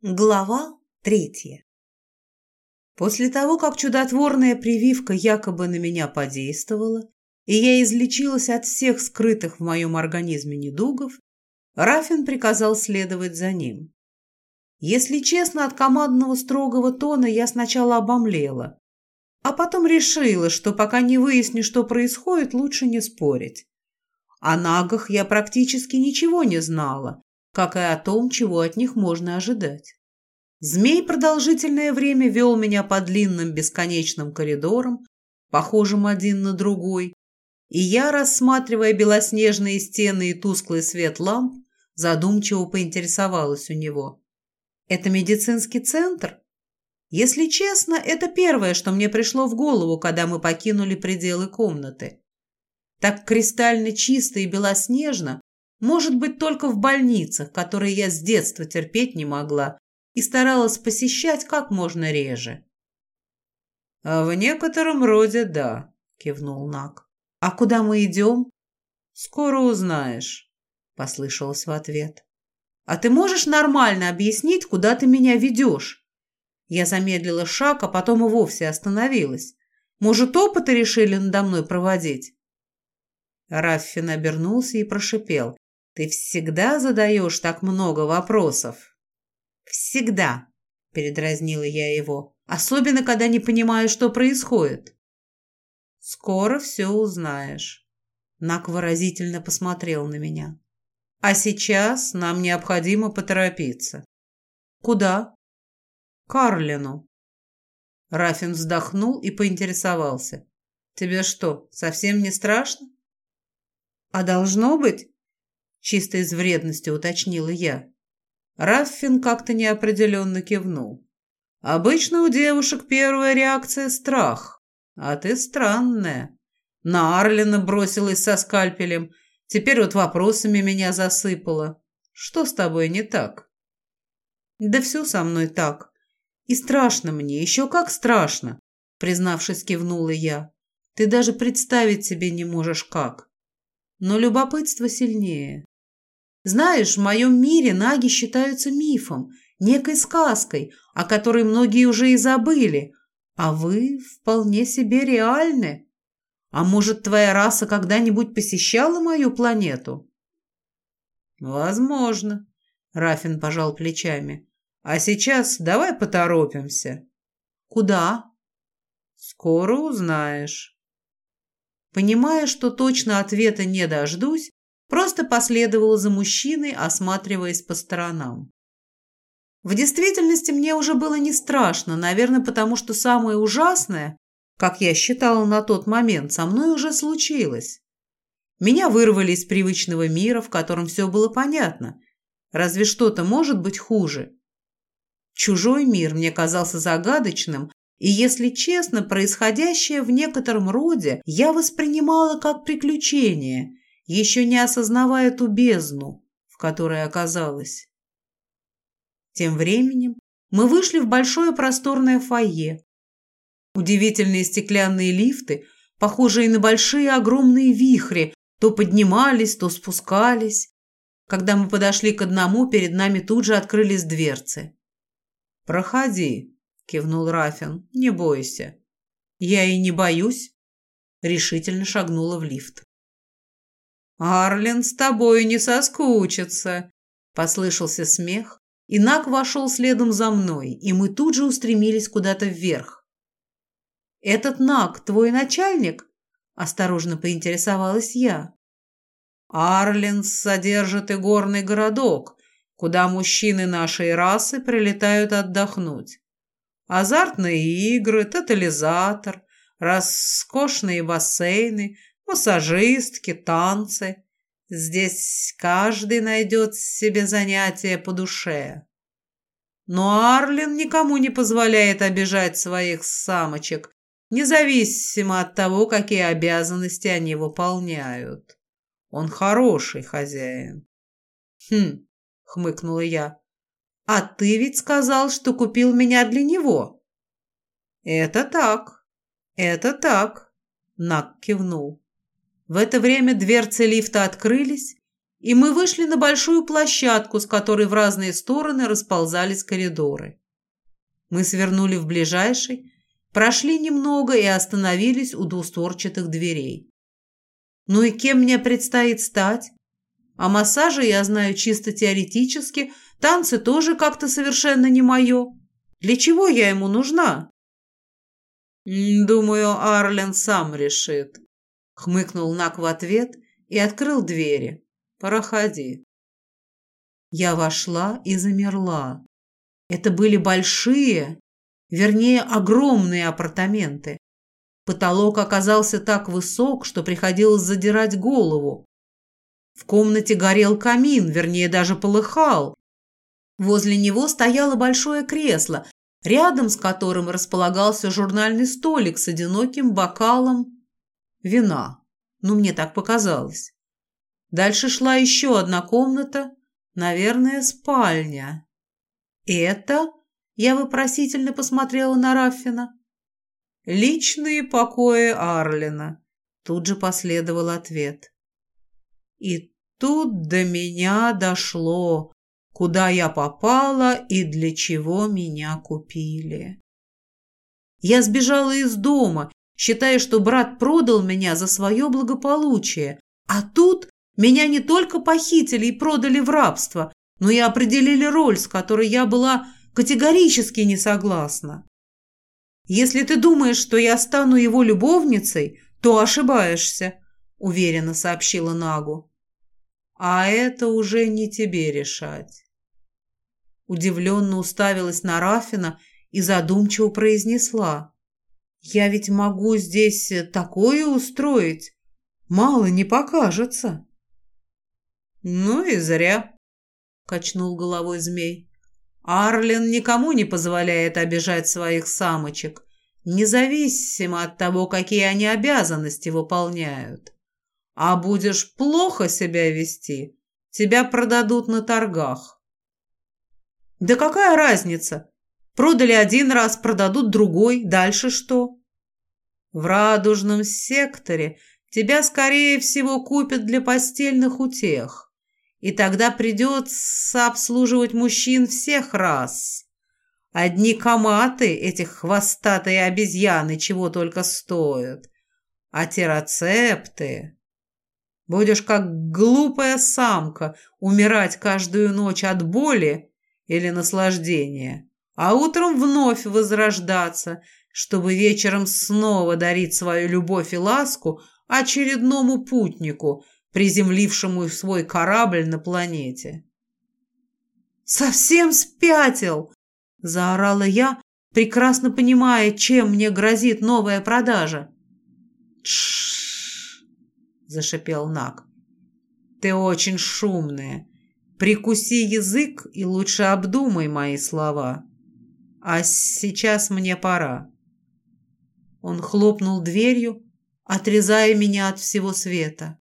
Глава третья После того, как чудотворная прививка якобы на меня подействовала, и я излечилась от всех скрытых в моем организме недугов, Рафин приказал следовать за ним. Если честно, от командного строгого тона я сначала обомлела, а потом решила, что пока не выясню, что происходит, лучше не спорить. О нагах я практически ничего не знала, как и о том, чего от них можно ожидать. Змей продолжительное время вел меня по длинным бесконечным коридорам, похожим один на другой, и я, рассматривая белоснежные стены и тусклый свет ламп, задумчиво поинтересовалась у него. «Это медицинский центр?» Если честно, это первое, что мне пришло в голову, когда мы покинули пределы комнаты. Так кристально чисто и белоснежно может быть только в больницах, которые я с детства терпеть не могла и старалась посещать как можно реже. «А в некотором роде да», — кивнул Нак. «А куда мы идем?» «Скоро узнаешь», — послышалось в ответ. «А ты можешь нормально объяснить, куда ты меня ведешь?» Я замедлила шаг, а потом и вовсе остановилась. «Может, опыты решили надо мной проводить?» Раффин обернулся и прошипел. Ты всегда задаешь так много вопросов? Всегда, передразнила я его. Особенно, когда не понимаю, что происходит. Скоро все узнаешь. Нак выразительно посмотрел на меня. А сейчас нам необходимо поторопиться. Куда? Карлину. Рафин вздохнул и поинтересовался. Тебе что, совсем не страшно? А должно быть? Чисто из вредности уточнила я. Раффин как-то неопределенно кивнул. Обычно у девушек первая реакция — страх. А ты странная. На Арлина бросилась со скальпелем. Теперь вот вопросами меня засыпала. Что с тобой не так? Да все со мной так. И страшно мне, еще как страшно, признавшись, кивнула я. Ты даже представить себе не можешь как. Но любопытство сильнее. Знаешь, в моем мире наги считаются мифом, некой сказкой, о которой многие уже и забыли, а вы вполне себе реальны. А может, твоя раса когда-нибудь посещала мою планету? Возможно, Рафин пожал плечами. А сейчас давай поторопимся. Куда? Скоро узнаешь. Понимая, что точно ответа не дождусь, Просто последовала за мужчиной, осматриваясь по сторонам. В действительности мне уже было не страшно, наверное, потому что самое ужасное, как я считала на тот момент, со мной уже случилось. Меня вырвали из привычного мира, в котором все было понятно. Разве что-то может быть хуже? Чужой мир мне казался загадочным, и, если честно, происходящее в некотором роде я воспринимала как приключение, еще не осознавая ту бездну, в которой оказалась. Тем временем мы вышли в большое просторное фойе. Удивительные стеклянные лифты, похожие на большие огромные вихри, то поднимались, то спускались. Когда мы подошли к одному, перед нами тут же открылись дверцы. «Проходи», — кивнул Рафин, — «не бойся». «Я и не боюсь», — решительно шагнула в лифт. «Арлин с тобой не соскучится!» Послышался смех, и Нак вошел следом за мной, и мы тут же устремились куда-то вверх. «Этот Нак твой начальник?» – осторожно поинтересовалась я. «Арлинс содержит горный городок, куда мужчины нашей расы прилетают отдохнуть. Азартные игры, тотализатор, роскошные бассейны – массажистки, танцы. Здесь каждый найдет себе занятие по душе. Но Арлин никому не позволяет обижать своих самочек, независимо от того, какие обязанности они выполняют. Он хороший хозяин. Хм, хмыкнула я. А ты ведь сказал, что купил меня для него. Это так. Это так. Нак кивнул. В это время дверцы лифта открылись, и мы вышли на большую площадку, с которой в разные стороны расползались коридоры. Мы свернули в ближайший, прошли немного и остановились у двустворчатых дверей. Ну и кем мне предстоит стать? А массажи я знаю чисто теоретически, танцы тоже как-то совершенно не мое. Для чего я ему нужна? Думаю, Арлен сам решит. Хмыкнул Нак в ответ и открыл двери. Проходи. Я вошла и замерла. Это были большие, вернее, огромные апартаменты. Потолок оказался так высок, что приходилось задирать голову. В комнате горел камин, вернее, даже полыхал. Возле него стояло большое кресло, рядом с которым располагался журнальный столик с одиноким бокалом вина. Ну, мне так показалось. Дальше шла еще одна комната, наверное, спальня. «Это?» – я вопросительно посмотрела на Раффина. «Личные покои Арлина», – тут же последовал ответ. И тут до меня дошло, куда я попала и для чего меня купили. Я сбежала из дома, считая, что брат продал меня за свое благополучие, а тут меня не только похитили и продали в рабство, но и определили роль, с которой я была категорически не согласна. Если ты думаешь, что я стану его любовницей, то ошибаешься, уверенно сообщила Нагу. А это уже не тебе решать. Удивленно уставилась на Рафина и задумчиво произнесла. «Я ведь могу здесь такое устроить. Мало не покажется». «Ну и зря», — качнул головой змей. «Арлен никому не позволяет обижать своих самочек, независимо от того, какие они обязанности выполняют. А будешь плохо себя вести, тебя продадут на торгах. Да какая разница? Продали один раз, продадут другой, дальше что? В радужном секторе тебя, скорее всего, купят для постельных утех. И тогда придется обслуживать мужчин всех рас. Одни коматы, этих хвостатые обезьяны, чего только стоят. А террацепты... Будешь как глупая самка умирать каждую ночь от боли или наслаждения, а утром вновь возрождаться, чтобы вечером снова дарить свою любовь и ласку очередному путнику, приземлившему свой корабль на планете. «Совсем спятил!» – заорала я, прекрасно понимая, чем мне грозит новая продажа. «Тш!» зашипел Нак. «Ты очень шумная. Прикуси язык и лучше обдумай мои слова. А сейчас мне пора». Он хлопнул дверью, отрезая меня от всего света.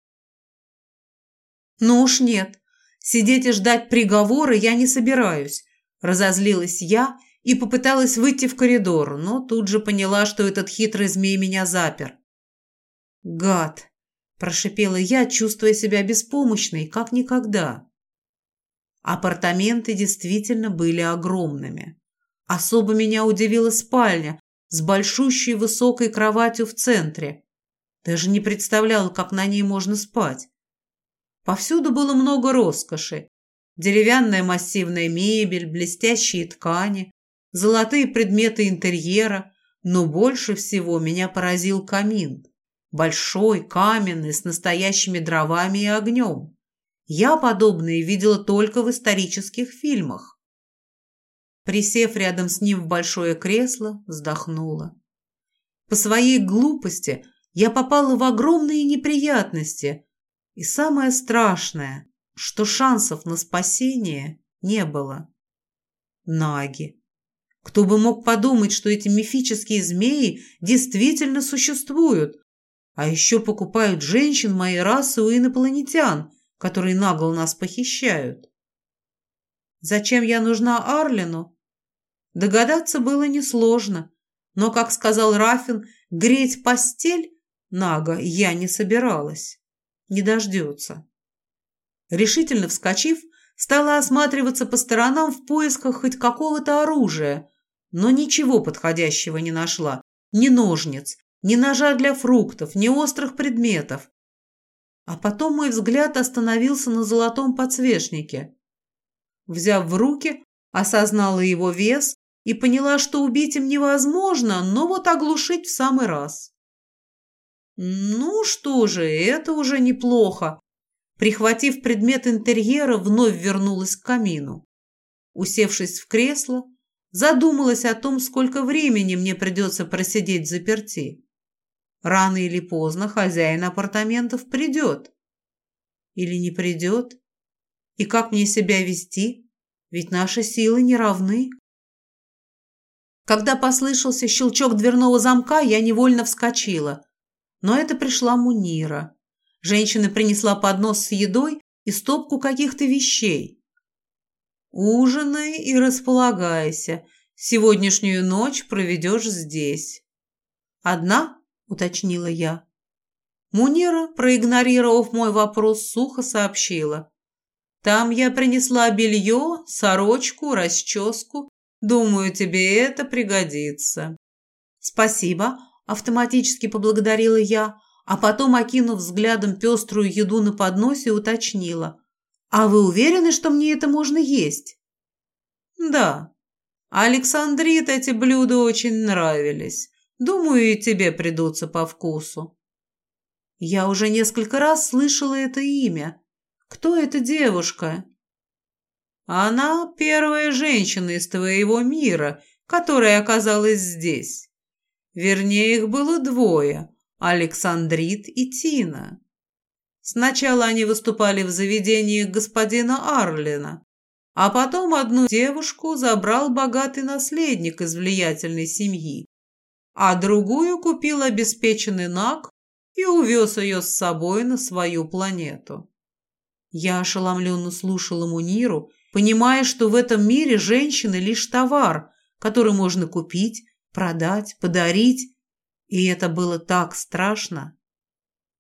«Ну уж нет, сидеть и ждать приговора я не собираюсь», – разозлилась я и попыталась выйти в коридор, но тут же поняла, что этот хитрый змей меня запер. «Гад! прошипела я, чувствуя себя беспомощной, как никогда. Апартаменты действительно были огромными. Особо меня удивила спальня с большущей высокой кроватью в центре. Даже не представляла, как на ней можно спать. Повсюду было много роскоши. Деревянная массивная мебель, блестящие ткани, золотые предметы интерьера, но больше всего меня поразил камин – Большой, каменный, с настоящими дровами и огнем. Я подобные видела только в исторических фильмах. Присев рядом с ним в большое кресло, вздохнула. По своей глупости я попала в огромные неприятности. И самое страшное, что шансов на спасение не было. Наги. Кто бы мог подумать, что эти мифические змеи действительно существуют, а еще покупают женщин моей расы у инопланетян, которые нагло нас похищают. Зачем я нужна Арлину? Догадаться было несложно, но, как сказал Рафин, греть постель Нага я не собиралась. Не дождется. Решительно вскочив, стала осматриваться по сторонам в поисках хоть какого-то оружия, но ничего подходящего не нашла. Ни ножниц, ни ножа для фруктов, ни острых предметов. А потом мой взгляд остановился на золотом подсвечнике. Взяв в руки, осознала его вес и поняла, что убить им невозможно, но вот оглушить в самый раз. Ну что же, это уже неплохо. Прихватив предмет интерьера, вновь вернулась к камину. Усевшись в кресло, задумалась о том, сколько времени мне придется просидеть заперти. Рано или поздно хозяин апартаментов придет. Или не придет? И как мне себя вести? Ведь наши силы не равны. Когда послышался щелчок дверного замка, я невольно вскочила. Но это пришла Мунира. Женщина принесла поднос с едой и стопку каких-то вещей. «Ужинай и располагайся. Сегодняшнюю ночь проведешь здесь». «Одна?» – уточнила я. Мунира, проигнорировав мой вопрос, сухо сообщила. «Там я принесла белье, сорочку, расческу. Думаю, тебе это пригодится». «Спасибо», – автоматически поблагодарила я, а потом, окинув взглядом пеструю еду на подносе, уточнила. «А вы уверены, что мне это можно есть?» «Да. Александрит эти блюда очень нравились. Думаю, и тебе придутся по вкусу». Я уже несколько раз слышала это имя. Кто эта девушка? Она первая женщина из твоего мира, которая оказалась здесь. Вернее, их было двое. Александрит и Тина. Сначала они выступали в заведении господина Арлина, а потом одну девушку забрал богатый наследник из влиятельной семьи, а другую купил обеспеченный наг и увез ее с собой на свою планету. Я ошеломленно слушала Муниру, понимая, что в этом мире женщины лишь товар, который можно купить, продать, подарить и это было так страшно.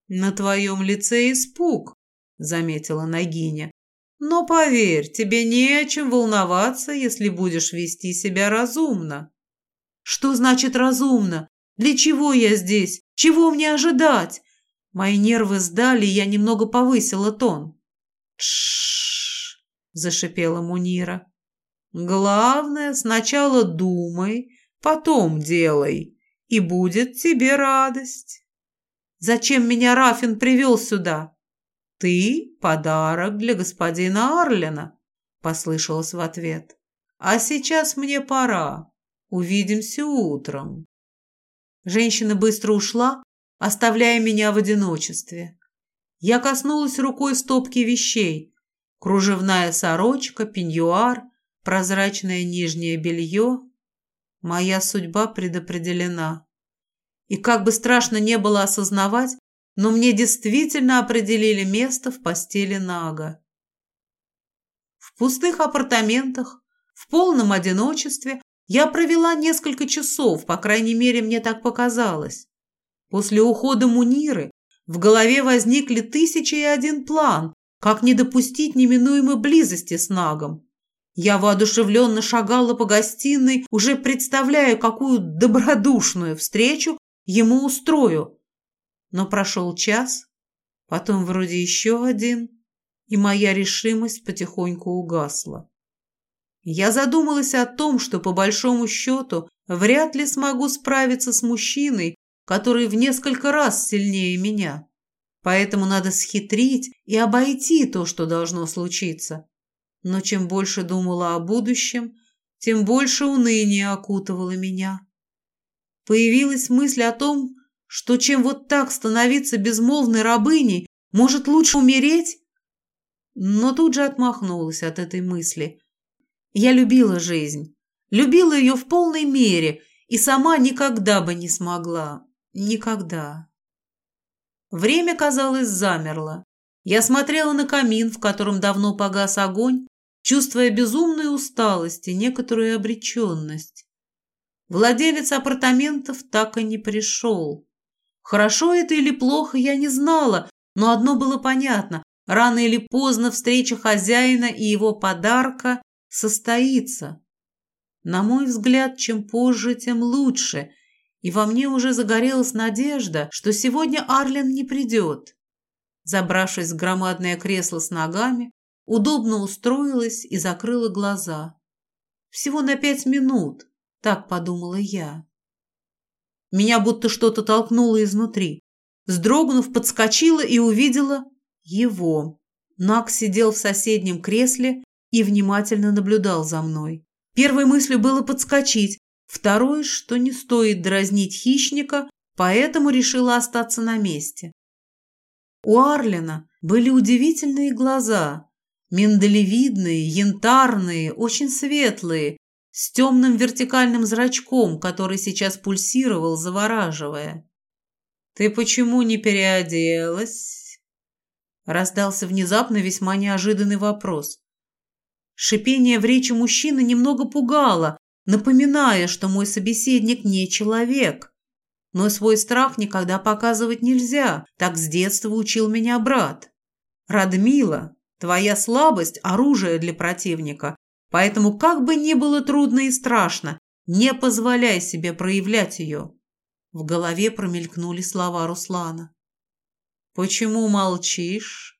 «На твоем лице испуг», — заметила Нагиня. «Но поверь, тебе не о чем волноваться, если будешь вести себя разумно». «Что значит разумно? Для чего я здесь? Чего мне ожидать?» Мои нервы сдали, и я немного повысила тон. «Тш-ш-ш», зашипела Мунира. «Главное, сначала думай, потом делай и будет тебе радость. Зачем меня Рафин привел сюда? Ты – подарок для господина Арлина, послышалось в ответ. А сейчас мне пора. Увидимся утром. Женщина быстро ушла, оставляя меня в одиночестве. Я коснулась рукой стопки вещей. Кружевная сорочка, пеньюар, прозрачное нижнее белье, Моя судьба предопределена. И как бы страшно не было осознавать, но мне действительно определили место в постели Нага. В пустых апартаментах, в полном одиночестве я провела несколько часов, по крайней мере, мне так показалось. После ухода Муниры в голове возникли тысячи и один план, как не допустить неминуемой близости с Нагом. Я воодушевленно шагала по гостиной, уже представляя, какую добродушную встречу ему устрою. Но прошел час, потом вроде еще один, и моя решимость потихоньку угасла. Я задумалась о том, что по большому счету вряд ли смогу справиться с мужчиной, который в несколько раз сильнее меня. Поэтому надо схитрить и обойти то, что должно случиться. Но чем больше думала о будущем, тем больше уныние окутывало меня. Появилась мысль о том, что чем вот так становиться безмолвной рабыней, может лучше умереть? Но тут же отмахнулась от этой мысли. Я любила жизнь, любила ее в полной мере и сама никогда бы не смогла. Никогда. Время, казалось, замерло. Я смотрела на камин, в котором давно погас огонь, чувствуя безумную усталость и некоторую обреченность. Владелец апартаментов так и не пришел. Хорошо это или плохо, я не знала, но одно было понятно. Рано или поздно встреча хозяина и его подарка состоится. На мой взгляд, чем позже, тем лучше, и во мне уже загорелась надежда, что сегодня Арлен не придет. Забравшись в громадное кресло с ногами, удобно устроилась и закрыла глаза. Всего на пять минут, так подумала я. Меня будто что-то толкнуло изнутри. Вздрогнув, подскочила и увидела его. Нак сидел в соседнем кресле и внимательно наблюдал за мной. Первой мыслью было подскочить, второй, что не стоит дразнить хищника, поэтому решила остаться на месте. У Арлина были удивительные глаза, миндалевидные, янтарные, очень светлые, с темным вертикальным зрачком, который сейчас пульсировал, завораживая. «Ты почему не переоделась?» Раздался внезапно весьма неожиданный вопрос. Шипение в речи мужчины немного пугало, напоминая, что мой собеседник не человек. Но свой страх никогда показывать нельзя, так с детства учил меня брат. Радмила, твоя слабость – оружие для противника, поэтому как бы ни было трудно и страшно, не позволяй себе проявлять ее. В голове промелькнули слова Руслана. «Почему молчишь?»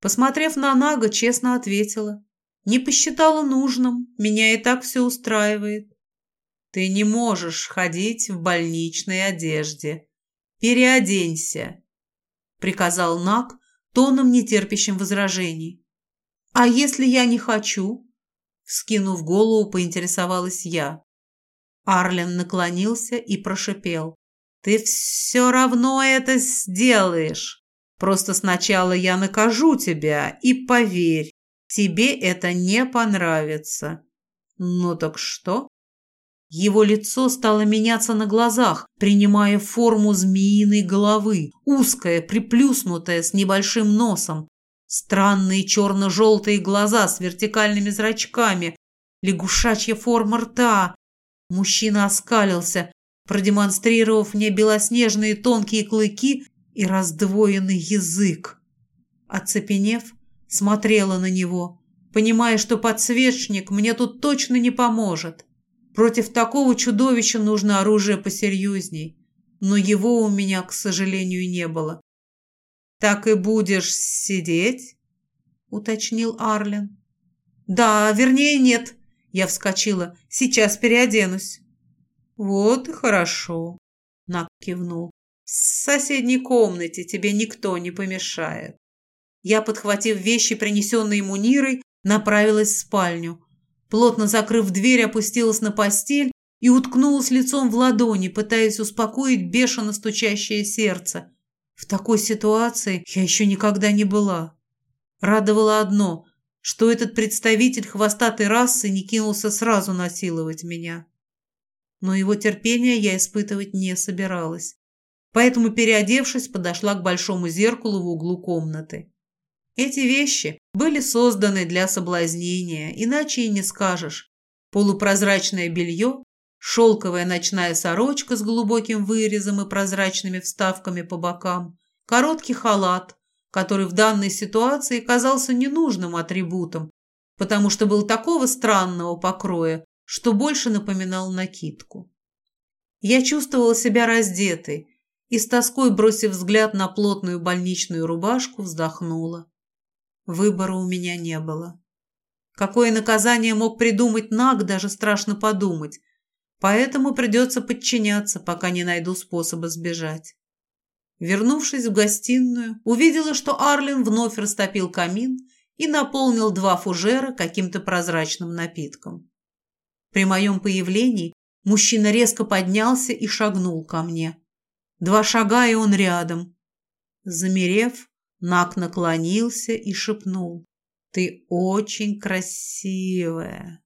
Посмотрев на Нага, честно ответила. «Не посчитала нужным, меня и так все устраивает. Ты не можешь ходить в больничной одежде. Переоденься», — приказал Наг тоном, нетерпящим возражений. «А если я не хочу?» Вскинув голову, поинтересовалась я. Арлен наклонился и прошипел. «Ты все равно это сделаешь. Просто сначала я накажу тебя, и поверь, тебе это не понравится». «Ну так что?» Его лицо стало меняться на глазах, принимая форму змеиной головы, узкое, приплюснутое, с небольшим носом. Странные черно-желтые глаза с вертикальными зрачками, лягушачья форма рта, Мужчина оскалился, продемонстрировав мне белоснежные тонкие клыки и раздвоенный язык. Оцепенев, смотрела на него, понимая, что подсвечник мне тут точно не поможет. Против такого чудовища нужно оружие посерьезней, но его у меня, к сожалению, не было. «Так и будешь сидеть?» — уточнил Арлен. «Да, вернее, нет», я вскочила. «Сейчас переоденусь». «Вот и хорошо», — Нак кивнул. «В соседней комнате тебе никто не помешает». Я, подхватив вещи, принесенные Мунирой, направилась в спальню. Плотно закрыв дверь, опустилась на постель и уткнулась лицом в ладони, пытаясь успокоить бешено стучащее сердце. В такой ситуации я еще никогда не была. Радовало одно что этот представитель хвостатой расы не кинулся сразу насиловать меня. Но его терпения я испытывать не собиралась. Поэтому, переодевшись, подошла к большому зеркалу в углу комнаты. Эти вещи были созданы для соблазнения, иначе и не скажешь. Полупрозрачное белье, шелковая ночная сорочка с глубоким вырезом и прозрачными вставками по бокам, короткий халат, который в данной ситуации казался ненужным атрибутом, потому что был такого странного покроя, что больше напоминал накидку. Я чувствовала себя раздетой и с тоской, бросив взгляд на плотную больничную рубашку, вздохнула. Выбора у меня не было. Какое наказание мог придумать Наг, даже страшно подумать, поэтому придется подчиняться, пока не найду способа сбежать. Вернувшись в гостиную, увидела, что Арлин вновь растопил камин и наполнил два фужера каким-то прозрачным напитком. При моем появлении мужчина резко поднялся и шагнул ко мне. Два шага, и он рядом. Замерев, Нак наклонился и шепнул. «Ты очень красивая!»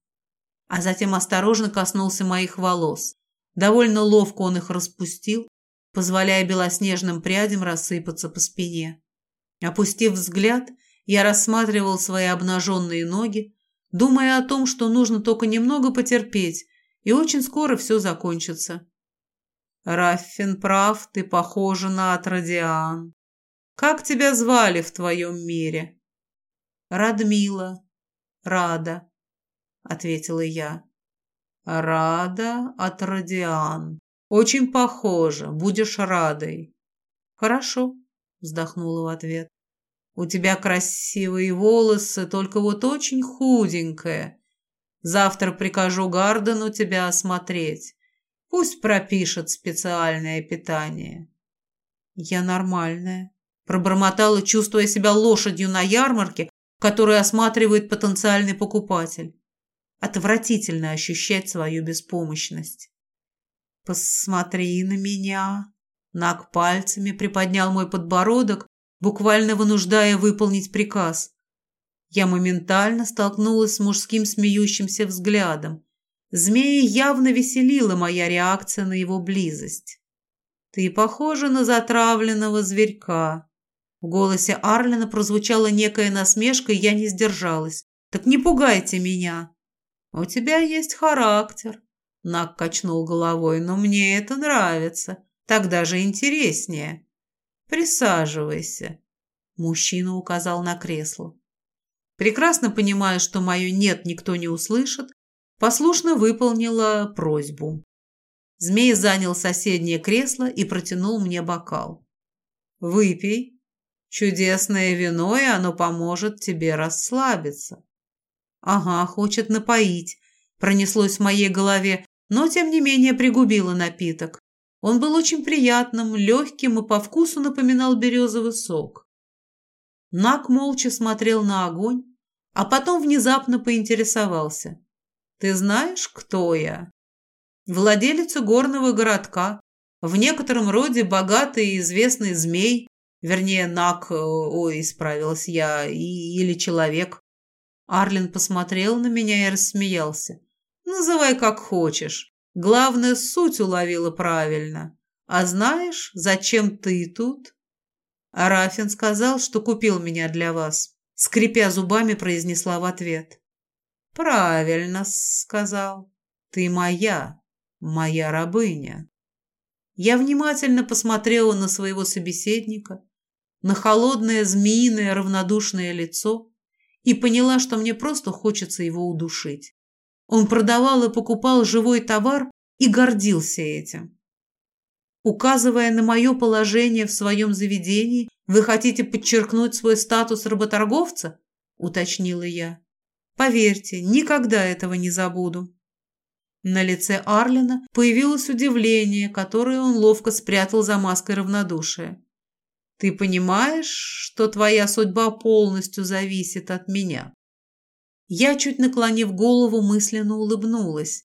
А затем осторожно коснулся моих волос. Довольно ловко он их распустил, позволяя белоснежным прядям рассыпаться по спине. Опустив взгляд, я рассматривал свои обнаженные ноги, думая о том, что нужно только немного потерпеть, и очень скоро все закончится. «Раффин прав, ты похожа на Атрадиан», Как тебя звали в твоем мире?» «Радмила. Рада», — ответила я. «Рада от Радиан. Очень похоже. Будешь радой». «Хорошо», — вздохнула в ответ. «У тебя красивые волосы, только вот очень худенькая. Завтра прикажу Гардену тебя осмотреть. Пусть пропишет специальное питание». «Я нормальная», — пробормотала, чувствуя себя лошадью на ярмарке, которую осматривает потенциальный покупатель. Отвратительно ощущать свою беспомощность. «Посмотри на меня!» Нак пальцами приподнял мой подбородок, буквально вынуждая выполнить приказ. Я моментально столкнулась с мужским смеющимся взглядом. Змея явно веселила моя реакция на его близость. «Ты похожа на затравленного зверька». В голосе Арлина прозвучала некая насмешка, и я не сдержалась. «Так не пугайте меня!» «У тебя есть характер», — Нак качнул головой, «но мне это нравится. Так даже интереснее. Присаживайся». Мужчина указал на кресло. Прекрасно понимая, что мое «нет» никто не услышит, послушно выполнила просьбу. Змей занял соседнее кресло и протянул мне бокал. «Выпей. Чудесное вино, и оно поможет тебе расслабиться». «Ага, хочет напоить», – пронеслось в моей голове, но, тем не менее, пригубила напиток. Он был очень приятным, легким и по вкусу напоминал березовый сок. Нак молча смотрел на огонь, а потом внезапно поинтересовался. «Ты знаешь, кто я?» «Владелец горного городка, в некотором роде богатый и известный змей, вернее, Нак, ой, исправилась я, и, или человек. Арлин посмотрел на меня и рассмеялся. «Называй как хочешь. Главное, суть уловила правильно. А знаешь, зачем ты тут?» Арафин сказал, что купил меня для вас. Скрипя зубами, произнесла в ответ. «Правильно», — сказал. «Ты моя, моя рабыня». Я внимательно посмотрела на своего собеседника, на холодное змеиное равнодушное лицо, и поняла, что мне просто хочется его удушить. Он продавал и покупал живой товар и гордился этим. Указывая на мое положение в своем заведении, вы хотите подчеркнуть свой статус работорговца? Уточнила я. Поверьте, никогда этого не забуду. На лице Арлина появилось удивление, которое он ловко спрятал за маской равнодушия. Ты понимаешь, что твоя судьба полностью зависит от меня?» Я, чуть наклонив голову, мысленно улыбнулась.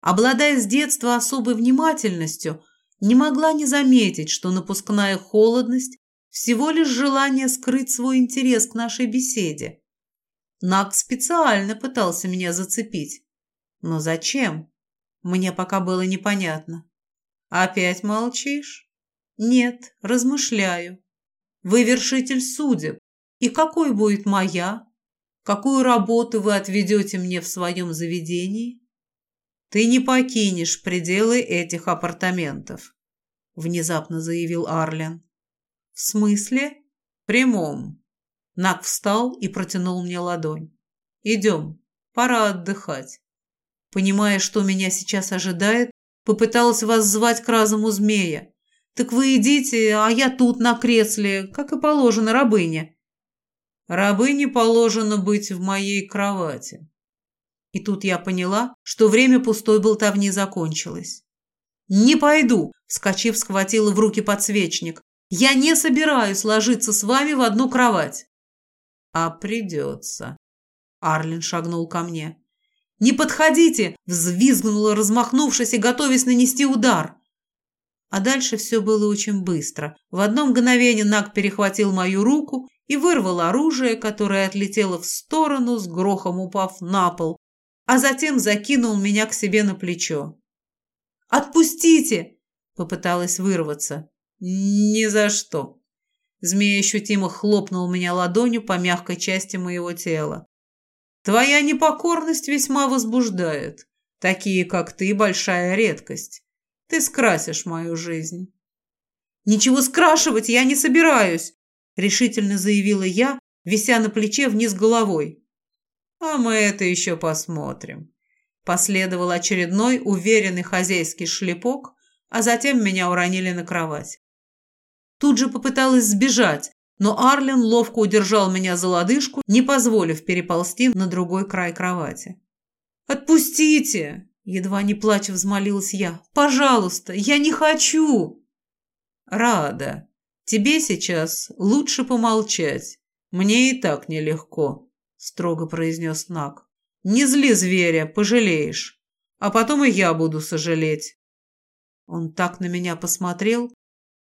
Обладая с детства особой внимательностью, не могла не заметить, что напускная холодность всего лишь желание скрыть свой интерес к нашей беседе. Нак специально пытался меня зацепить. Но зачем? Мне пока было непонятно. Опять молчишь? Нет, размышляю. Вы вершитель судеб. И какой будет моя? Какую работу вы отведете мне в своем заведении? Ты не покинешь пределы этих апартаментов, внезапно заявил Арлен. В смысле? Прямом. Нак встал и протянул мне ладонь. Идем, пора отдыхать. Понимая, что меня сейчас ожидает, попыталась воззвать к разуму змея, так вы идите, а я тут на кресле, как и положено рабыне. Рабыне положено быть в моей кровати. И тут я поняла, что время пустой болтовни закончилось. «Не пойду!» – вскочив, схватила в руки подсвечник. «Я не собираюсь ложиться с вами в одну кровать!» «А придется!» Арлин шагнул ко мне. «Не подходите!» – взвизгнула, размахнувшись и готовясь нанести удар. А дальше все было очень быстро. В одно мгновение Наг перехватил мою руку и вырвал оружие, которое отлетело в сторону, с грохом упав на пол, а затем закинул меня к себе на плечо. «Отпустите!» – попыталась вырваться. «Ни за что!» Змея ощутимо хлопнул меня ладонью по мягкой части моего тела. «Твоя непокорность весьма возбуждает. Такие, как ты, большая редкость. Ты скрасишь мою жизнь». «Ничего скрашивать я не собираюсь!» – решительно заявила я, вися на плече вниз головой. «А мы это еще посмотрим». Последовал очередной уверенный хозяйский шлепок, а затем меня уронили на кровать. Тут же попыталась сбежать, но Арлен ловко удержал меня за лодыжку, не позволив переползти на другой край кровати. «Отпустите!» – едва не плача взмолилась я. «Пожалуйста, я не хочу!» «Рада. Тебе сейчас лучше помолчать. Мне и так нелегко», – строго произнес Нак. «Не зли зверя, пожалеешь. А потом и я буду сожалеть». Он так на меня посмотрел,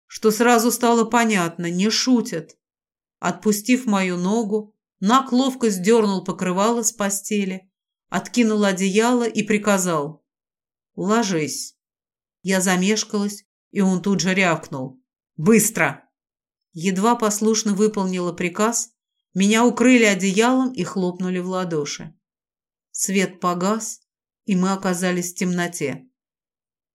что сразу стало понятно, не шутят. Отпустив мою ногу, Нак ловко сдернул покрывало с постели, откинул одеяло и приказал «Ложись». Я замешкалась, и он тут же рявкнул «Быстро!». Едва послушно выполнила приказ, меня укрыли одеялом и хлопнули в ладоши. Свет погас, и мы оказались в темноте.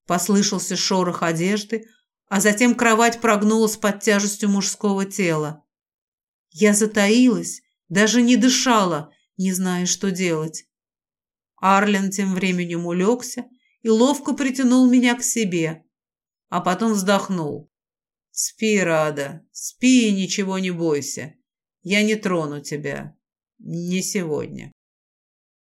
Послышался шорох одежды, а затем кровать прогнулась под тяжестью мужского тела. Я затаилась, даже не дышала, не зная, что делать. Арлен тем временем улегся и ловко притянул меня к себе, а потом вздохнул. «Спи, Рада, спи и ничего не бойся. Я не трону тебя. Не сегодня».